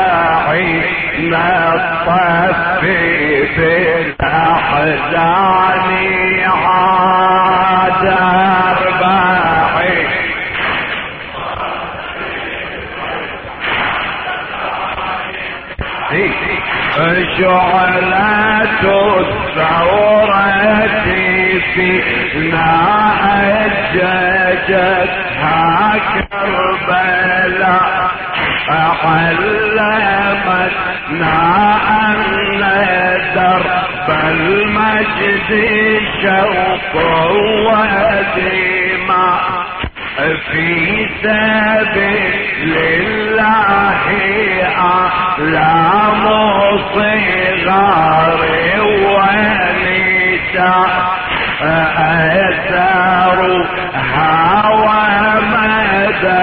أربعين الطف في الأحزان عاد أربعين شعلة الثورة فينا أججتها كربلاء علمتنا أن درب المجد شوق ودماء في سبيل الله أعلام صغار ونساء أثروا هوى مدى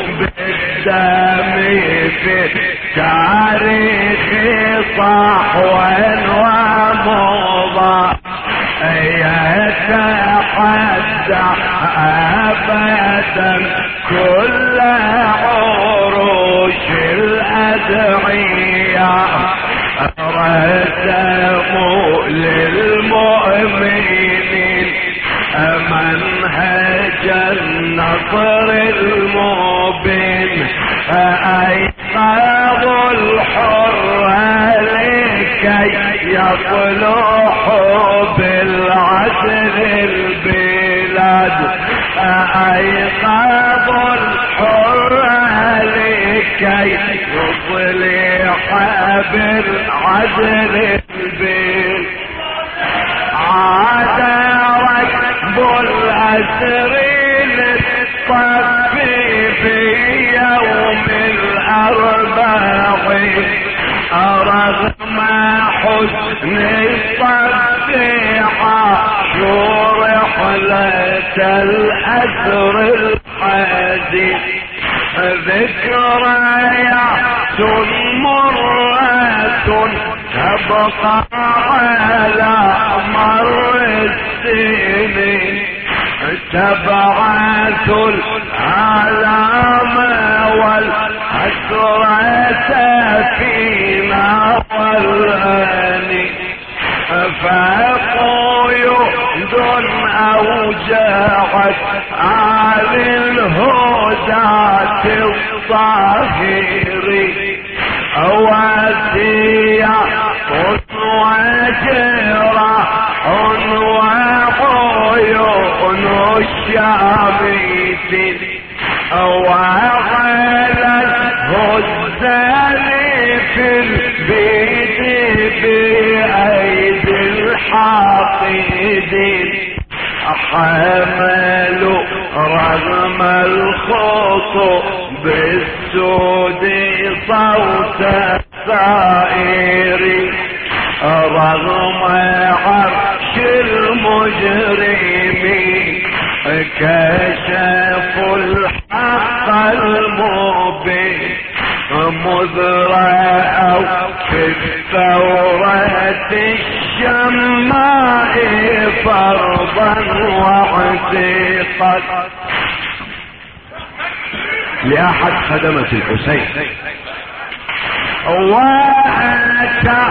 تاريخ صحوا ومضى يتحدى ابدا كل عروش الادعياء أيقاظ الحر لكي يصلح بالعدل البلاد عاد ركب الأسرين الصف في يوم الأربعين. رغم حزن الصف حاشوا رحلة الأسر الحزين ذكريات مرة تبقى على مر السنين تبعث العلام والحسرة فينا أوجعت عن الهداة الظاهرين وسيع وجراح وعيون الشاميت الثورة الشماء فرضا واعتقاد لأحد خدمة الحسين. وأتى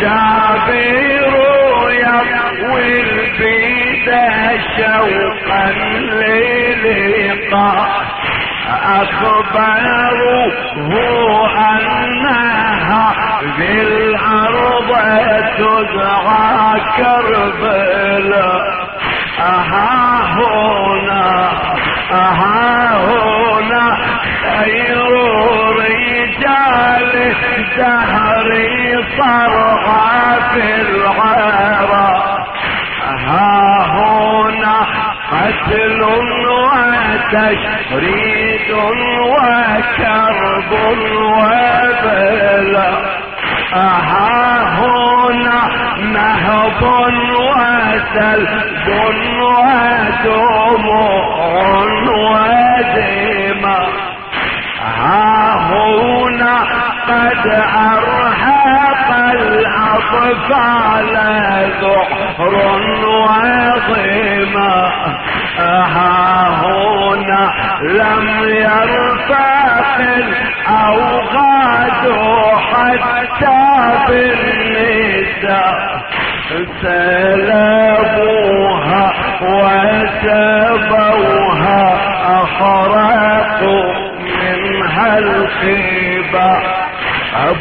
جابر يطوي البيد شوقا للقاء. أخبروه أنها بالأرض تدعى كربلاء أها هنا أها هنا خير رجال الدهر صرعى في العراء ها هنا قتل وتشريد وكان وبلا. ها هنا نهب وسلب ودموع ودماء ها هنا قد أرهق الأطفال ذعر وظما ها لم يرفق الأوغاد حتى بالنساء سلبوها وسبوها أخرقوا منها الخيبة.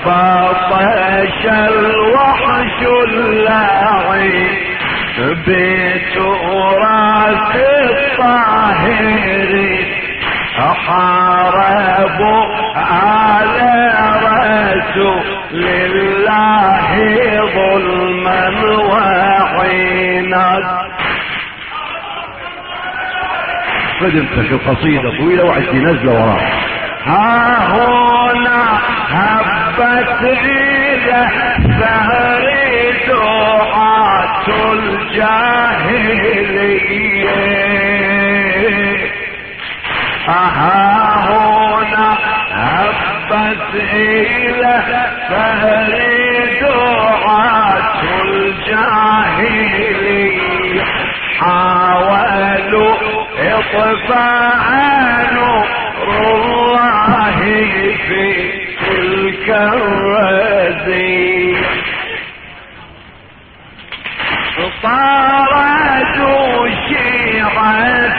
بطش الوحش اللاعب بتراث الطاهر حاربوا على رسول الله ظلما وعينا في القصيدة طويلة وعدي نزلة وراها ها هنا هبت إلى ثهر دعاة الجاهلية. ها هنا هبت إلى ثهر دعاة الجاهلية. حاولوا إطفاء نور الله في الرزية طاردوا شيعة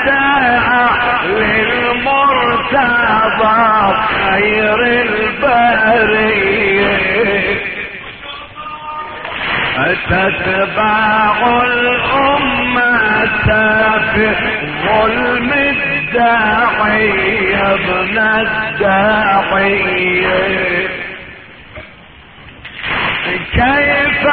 أهل خير البرية. تتبع الأمة في ظلم الداعي ابن الداعي. كيف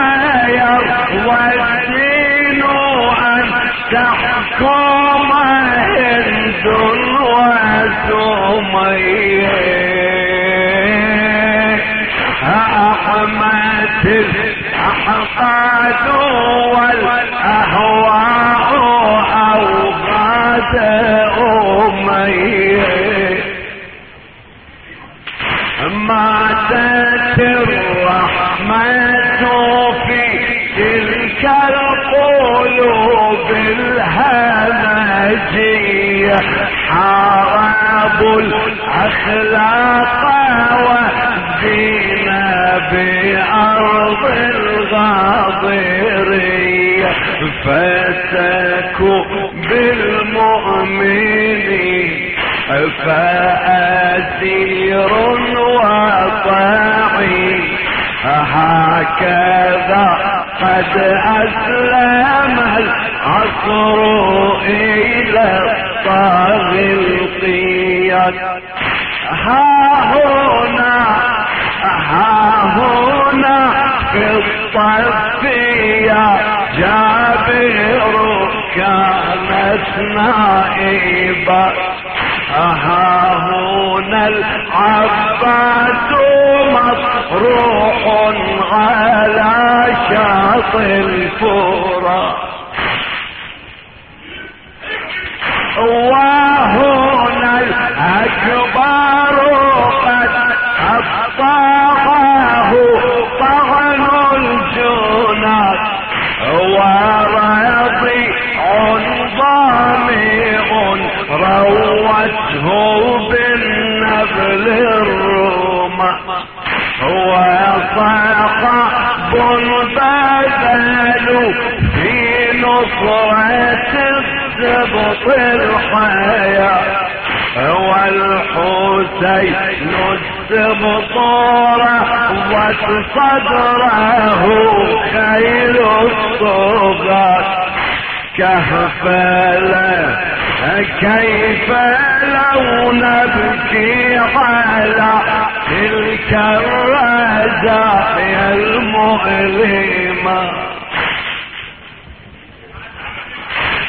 حاربوا الأخلاق والدين بأرض الغاضرية فتكوا بالمؤمنين فأسير وطاعي. هكذا قد أسلم العصر إلى طاغي القياد ها هنا ها هنا في الصف يا جابر كانت نائبة ها هنا العباس مصروح على شاطئ الفرات وهنا الأكبر قد أبطاه طغن الجنات ورضيع ضامع روته بالنبل الروم وصحب بذلوا في نصرة السبط الحياة والحسين السبطورة وصدره خير الصغار كهفلا كيف لو نبكي على تلك الرزايا المؤلمة؟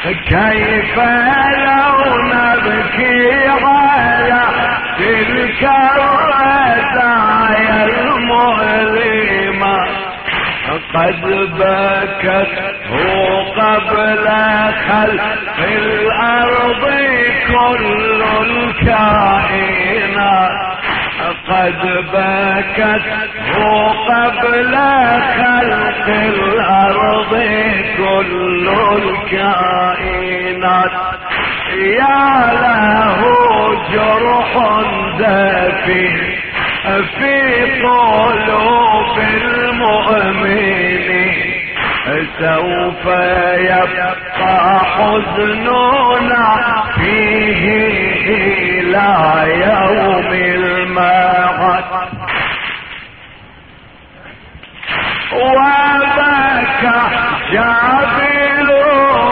كيف لو نبكي على تلك الرزايا المؤلمة. قد بكت قبل خلق الأرض كل الكائنات قد بكته قبل خلق الأرض كل الكائنات. يا له جرح دفين في قلوب المؤمنين. سوف يبقى حزننا فيه إلى يوم وبكى جابر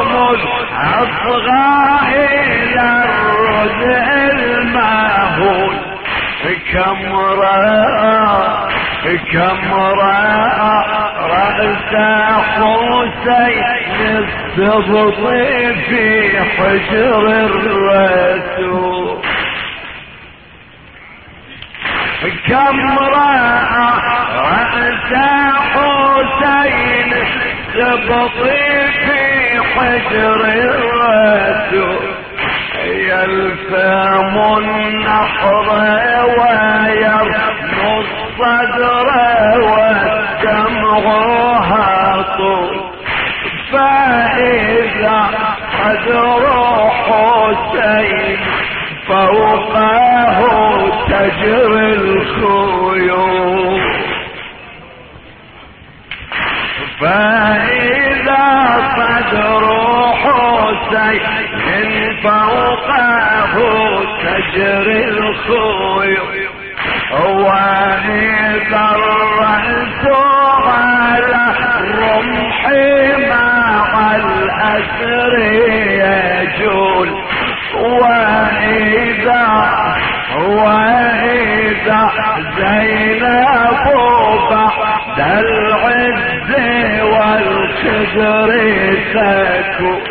مصعب إلى الرزق المهول. كم رأى كم رأى رأس حسين السبط في حجر الرسول. رأى رأس حسين السبط في حجر الرسول. يلفم النحر ويرمو الصدر والدمع هاطل فإذا قدر حسين فوقه تجري حسين فوقه تجري الخيول وإذا الرأس على الرمح مع الأسر يجول وإذا العز والخدر تكون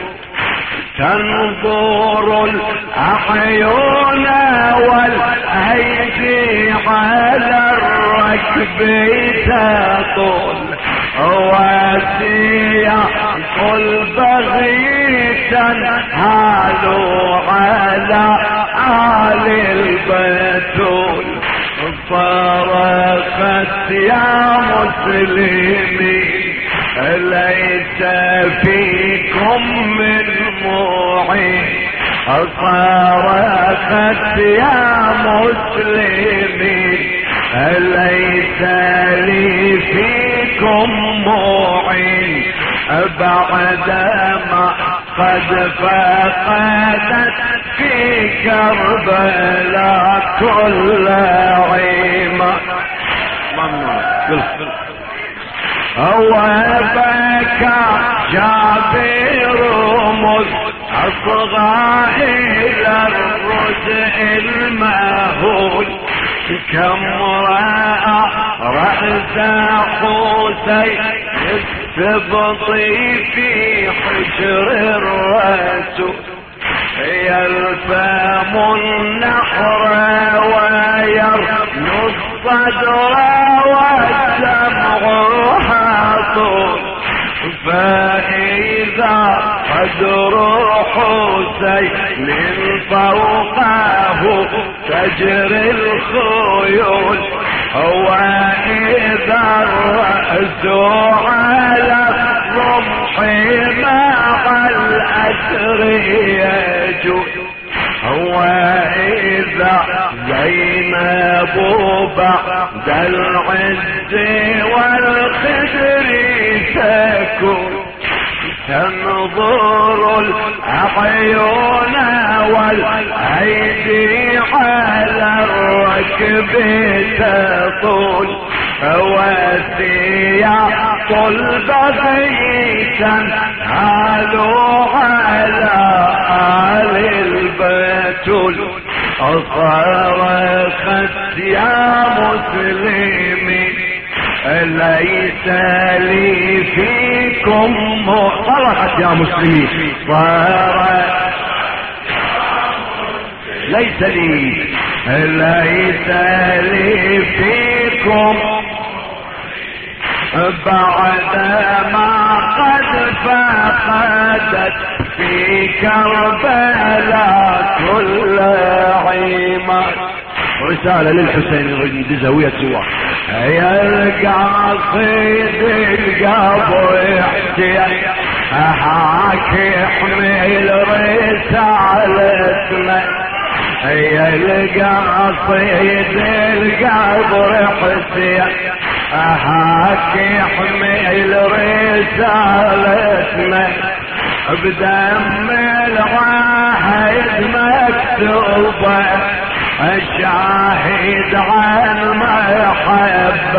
تنظر الأعين والأيدي على الركب تطول. وسياق البغي تنهال على آل البتول فرقت يا مسلمين ليس فيكم من معين صرخت يا مسلمين ليس لي فيكم معين بعدما قد فقدت في كربلاء كل عيمة وبكى جابر أصغى إلى الرزء المهول كم رأى رأس حسين السبطي في حجر الرسول يلفم النحر ويرنو الصدر حاطل فإذا قدر حسين فوقه تجري الخيول وإذا الرأس على الرمح مع الأسر يجول وإذا زينب بعد العز والخدر تكون. تنظر الأعين والأيدي على الركب تطول. وسياق البغي تنهال على آل البتول. صرخت يا مسلمين ليس لي فيكم صرخت يا مسلمين. صرخت ليس لي ليس لي فيكم؟ بعد ما قد فقدت في كربلاء كل عيمة رسالة للحسين بزاوية سوا يا القاصد القبر احتيا هاك يحمل رسالتنا يا القاصد القبر حسين هاك يحمل رسالتنا بدم العهد مكتوبة الشاهد عن محبتنا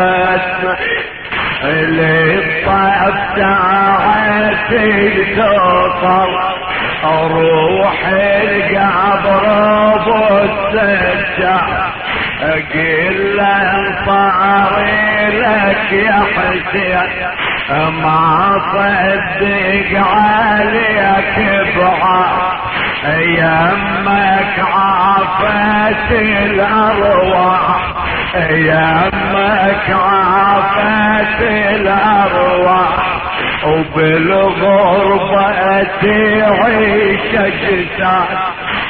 اللي طاب ساعتي توصل روح القبر بالسجاد أقل انصاري لك يا حسين ما صدق عليك بعاد يمك عافت الأرواح يمك عافت الأرواح وبالغربة تعيش اجساد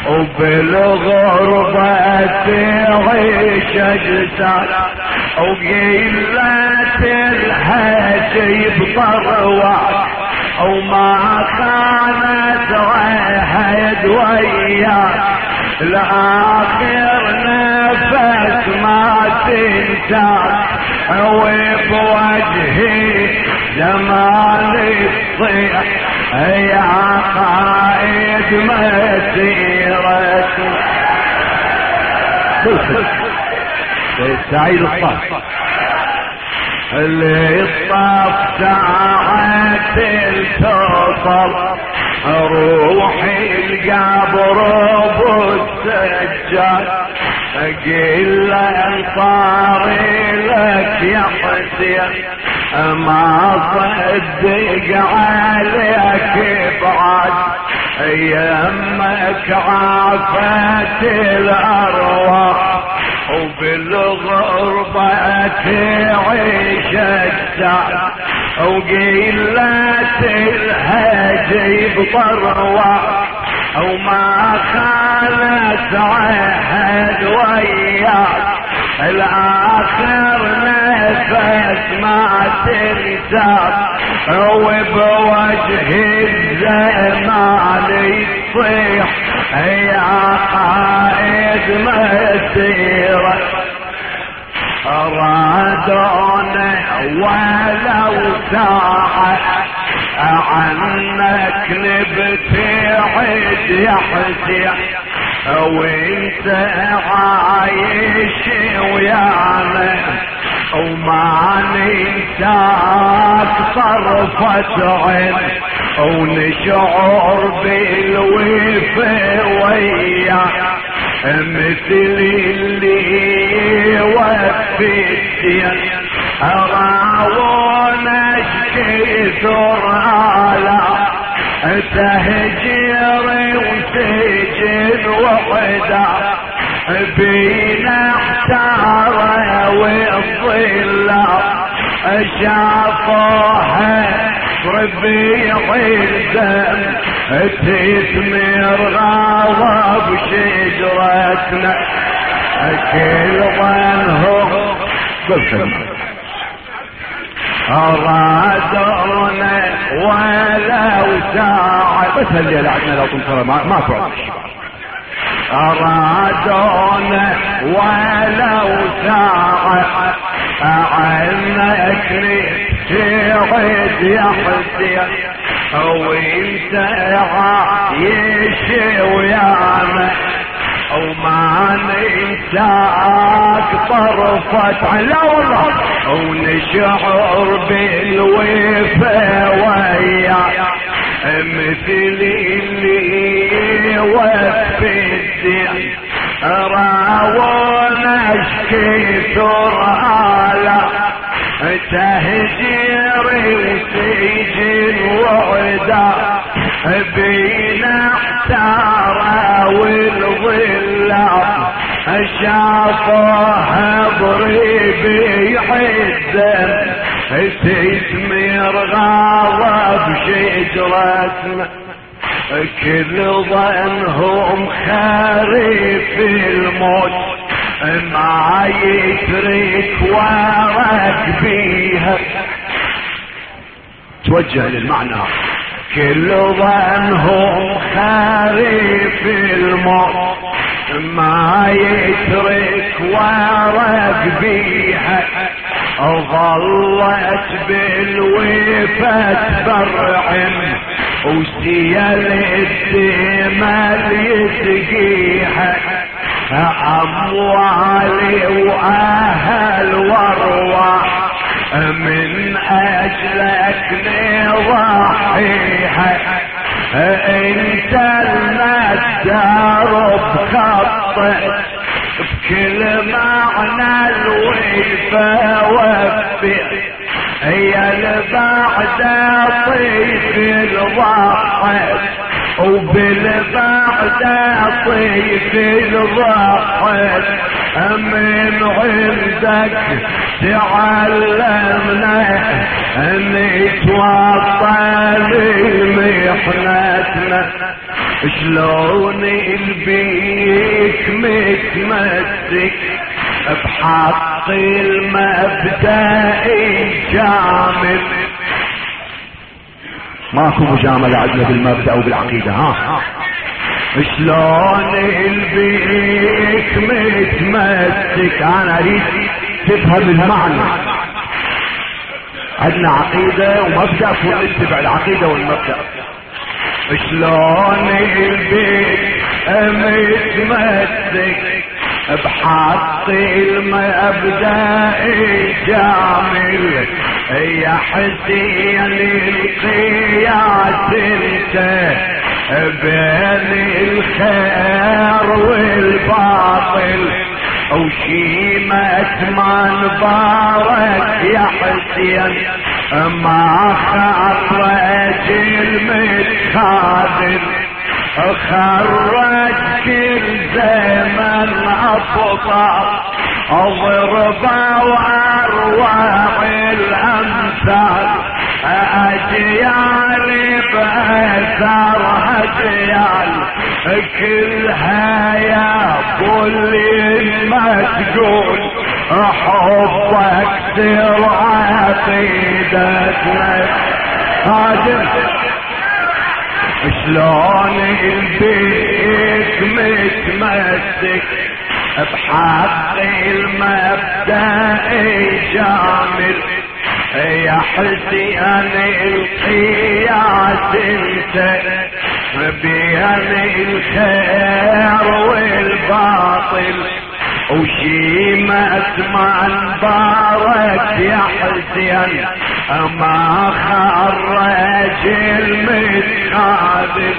وبالغربة تعيش اجساد وقلة الهجي بطروات وما كانت عهد وياك الآخر نفس ما تنساك وبوجهي زمان الصيح يا قائد مسيرك سعيد الصالح. اللي الطف ساعة توصل روحي القبر بالسجاد قل انصاري لك يا حسين ما صدق عليك بعد يمك عافت الأرواح. وبالغربة تعيش السعد وقلة الهجي بطروة وما خانت عهد وياك الآخر نفس ما تنسى وبوجه الزمان يصيح. يا ولو ساعة عنك نبتعد يا حسين وانت عايش ويانا وما ننساك طرفة عين ونشعر بالوفا وياك مثل اللي وفي راوون اشكي ثرالا تهجير وسجن وحدا بينا أحتار والظلة شافوها ربيع الدم. تثمر غضب شجرتنا. كل ظنهم أرادونا ولو ساعة بس الليلة عندنا لو تنصر ما ما تقعد أرادونا ولو ساعة عنك تبعد يا حسين وانت عايش ويانا وما ننساك طرفة لا والله ونشعر بالوفا وياك مثل اللي وفي الدين. راونا اشكي سرعالا تهجير وسجن وعدا بينا احتارا شافوها بريبي حزن تثمر غاضب شجرتنا كل ظنهم خريف الموت ما يترك ورق بيها. توجه للمعنى. كل ظنهم خريف الموت يترك ورق بيها. ظلت بالوفة برعم وسيل الدمال يسقيها أموالي وأهل وارواح من أجلك نضحيها أنت المدار بخطك بكل معنى الوفا وفي هي البعد طيف الضحك وبالبعد طيف الضحك من عندك تعلمنا ان يتوطن محنتنا شلون البيك متمسك بحق المبدأ الجامل ماكو مجاملة عندنا بالمبدأ وبالعقيدة ها؟ شلون البيك متمسك؟ أنا أريد تفهم المعنى. عندنا عقيدة ومبدأ ونتبع العقيدة والمبدأ. شلون البيك متمسك بحق المبدأ الجامل يا حسين القياس أنت؟ بين الخير والباطل. وشيمة منبارك يا حسين. ما خرج المتخاذل خرج كل زمن ابطال اضربه واروع الأمثال. أجيال باثار اجيال كلها يا كل ما تقول حبك سر عقيدتنا قادر شلون البيت متمسك؟ بحق المبدأ جامل يا حسين القياس انت بين الخير والباطل. وشيمة منبارك يا حسين ما خرج المتخاذل.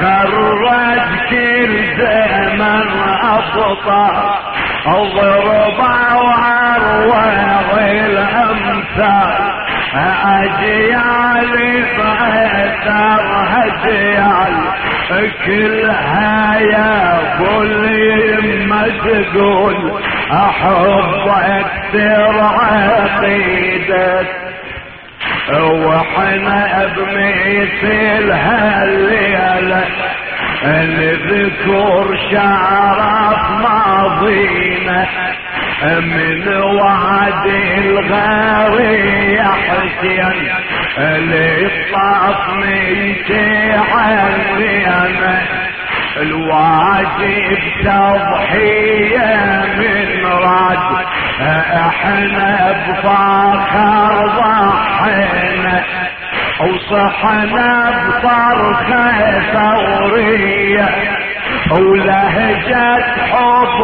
خرج كل زمن ابطال ضربة واروع الامثال أجيال فاثر هجيال كلها يا كل ما تقول أحب أكثر عقيدك وإحنا بمثل هالليلة نذكر شرف ماضينا من وعد الغاوي يا حسين للطاف من تعلينا الواجب تضحية من رد إحنا بفاخر ضحينا. وصحنا بطرخة ثورية ولهجة حب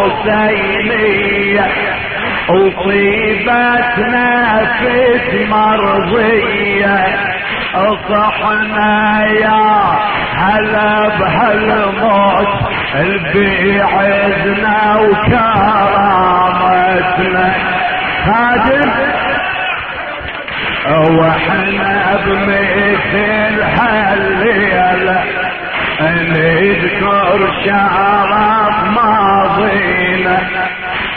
حسينية وطيبتنا نفس مرضية. صحنا يا هلا بهالموت بعزنا وكرامتنا. خادم وإحنا بمثل هالليلة نذكر شرف ماضينا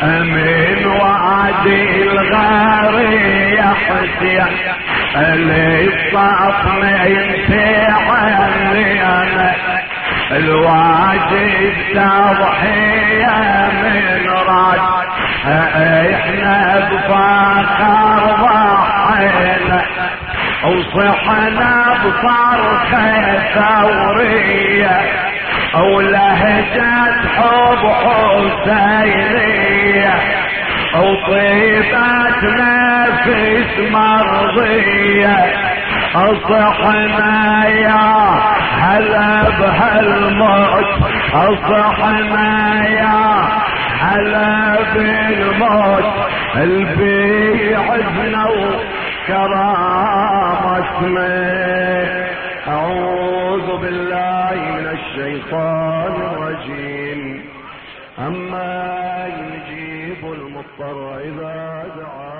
من وعد عادي الغاري يحسيا. اللي ينتهي أنا الواجب تضحية من راد إحنا بفاخر وصحنا بفرخة ثورية ولهجة حب حسينية وطيبة نفس مرضية. أصحنا يا هلا بهالموت أصحنا يا هلا بالموت البيعدنا وكرامتنا أعوذ بالله من الشيطان الرجيم. أما يجيب المضطر إذا دعاه